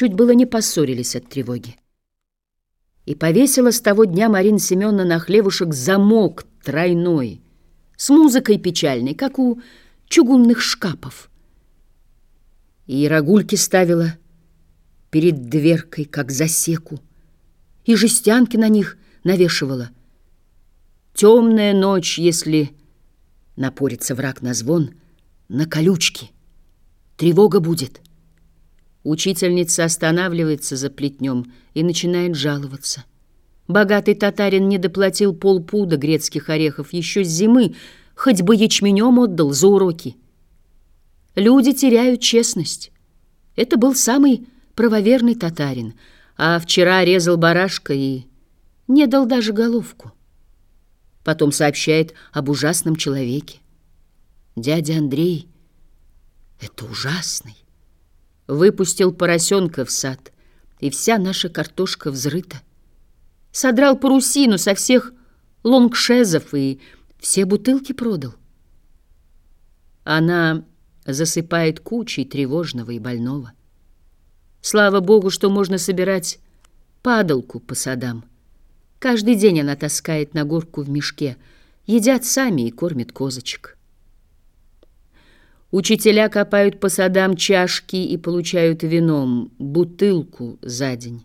чуть было не поссорились от тревоги. И повесила с того дня Марина Семеновна на хлевушек замок тройной, с музыкой печальной, как у чугунных шкапов. И рогульки ставила перед дверкой, как засеку, и жестянки на них навешивала. Темная ночь, если напорится враг на звон, на колючки, тревога будет. Учительница останавливается за плетнем и начинает жаловаться. Богатый татарин не доплатил полпуда грецких орехов еще с зимы, хоть бы ячменем отдал за уроки. Люди теряют честность. Это был самый правоверный татарин, а вчера резал барашка и не дал даже головку. Потом сообщает об ужасном человеке. Дядя Андрей — это ужасный. Выпустил поросенка в сад, и вся наша картошка взрыта. Содрал парусину со всех лонгшезов и все бутылки продал. Она засыпает кучей тревожного и больного. Слава богу, что можно собирать падалку по садам. Каждый день она таскает на горку в мешке, едят сами и кормят козочек. Учителя копают по садам чашки и получают вином бутылку за день.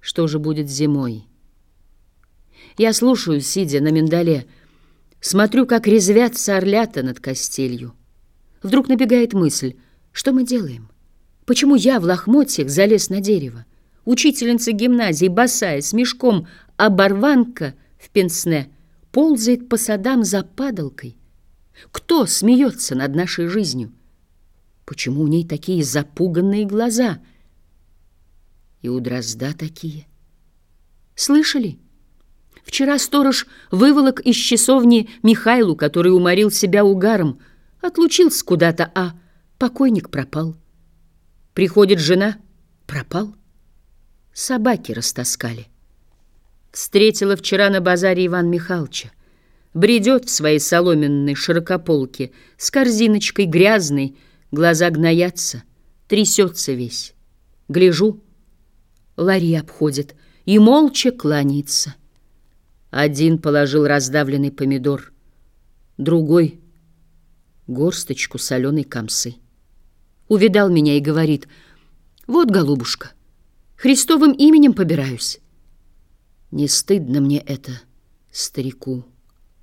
Что же будет зимой? Я слушаю, сидя на миндале, смотрю, как резвятся орлята над костелью. Вдруг набегает мысль, что мы делаем? Почему я в лохмотьях залез на дерево? Учительница гимназии, босая, с мешком, оборванка в пенсне, ползает по садам за падалкой. Кто смеется над нашей жизнью? Почему у ней такие запуганные глаза? И у дрозда такие. Слышали? Вчера сторож выволок из часовни Михайлу, который уморил себя угаром, отлучился куда-то, а покойник пропал. Приходит жена, пропал. Собаки растаскали. Встретила вчера на базаре Иван Михайловича. Бредет в своей соломенной широкополке С корзиночкой грязной, глаза гноятся, Трясется весь. Гляжу, Лари обходит И молча кланяется. Один положил раздавленный помидор, Другой — горсточку соленой комсы. Увидал меня и говорит, «Вот, голубушка, Христовым именем побираюсь». Не стыдно мне это, старику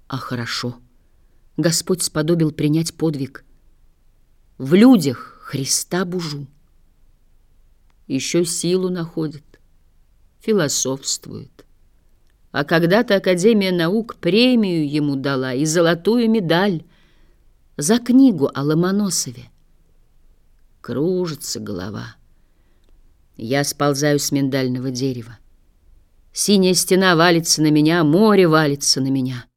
а хорошо. Господь сподобил принять подвиг. В людях Христа бужу. Еще силу находит, философствует. А когда-то Академия наук премию ему дала и золотую медаль за книгу о Ломоносове. Кружится голова. Я сползаю с миндального дерева. Синяя стена валится на меня, море валится на меня —